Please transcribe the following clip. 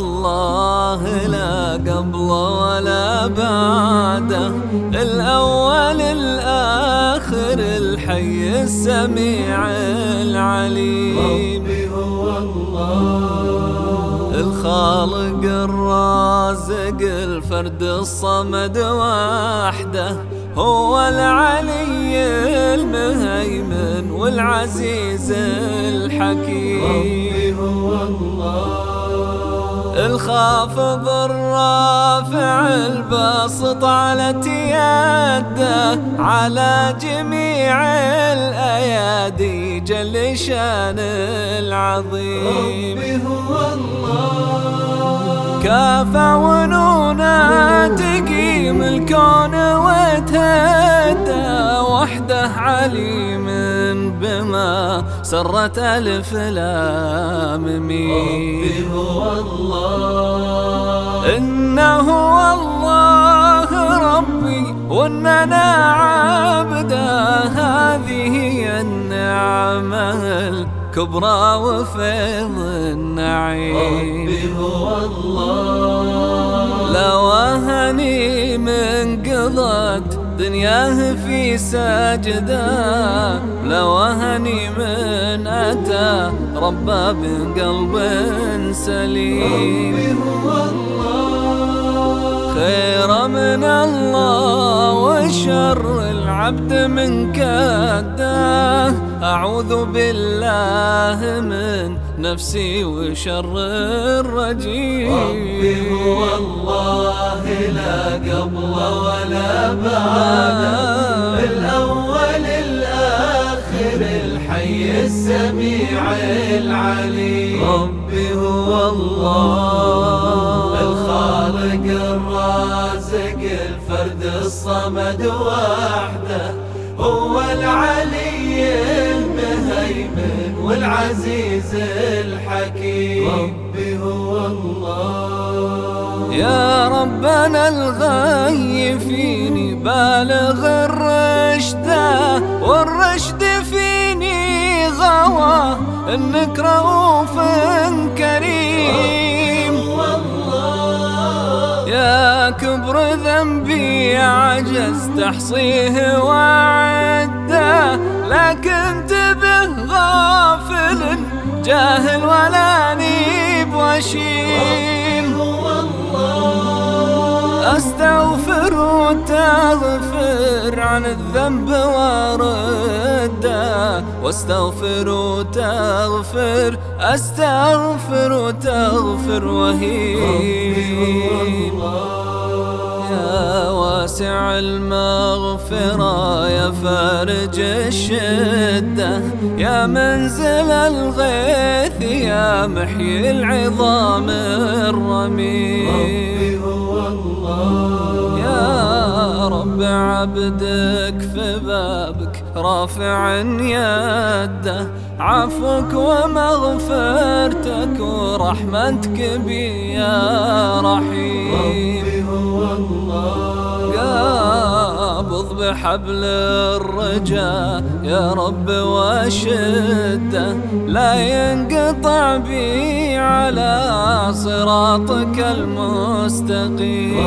الله لا قبل ولا بعده الأول الآخر الحي السميع العليم. ربي هو الله. الخالق الرازق الفرد الصمد وحده. هو العلي المهيمن والعزيز الحكيم. ربي هو الله. الخافض الرافع الباسط على يده على جميع الايادي جل شان العظيم. ربي هو الله كافى ونونا تقيم الكون وتهدى وحده عليم بما سرت ألف لام ميم. ربي هو الله إنه الله. ربي وإننا عبده هذه النعمة الكبرى وفيض النعيم ربي هو الله لو أهني من قضت دنياه في سجده لو أهني من أتى ربه بقلب سليم. ربي هو الله خير من الله. وشر العبد من كده. أعوذ بالله من نفسي وشر الرجيم. ربي هو الله لا قبل ولا بعد. الأول، الآخر، الحي السميع العليم. ربي هو الله الصمد وحده هو العلي المهيمن والعزيز الحكيم. ربي هو الله. يا ربنا الغي فيني بالغ الرشد والرشد فيني غوى انك رؤوف كريم. يا كبر ذنبي عجزت احصيه وعده لكن تبه غافل، جاهل ولا نيب وشيم. استغفر وتغفر عن الذنب وارده واستغفر وتغفر استغفر وتغفر وهين يا واسع المغفرة يا فارج الشدة يا منزل الغيث يا محيي العظام الرميم. ربي هو الله. يا رب عبدك في بابك رافع يده عفوك ومغفرتك ورحمتك بي يا رحيم. ربي هو الله. قابض بحبل الرجاء يا رب وشده لا ينقطع بي على صراطك المستقيم.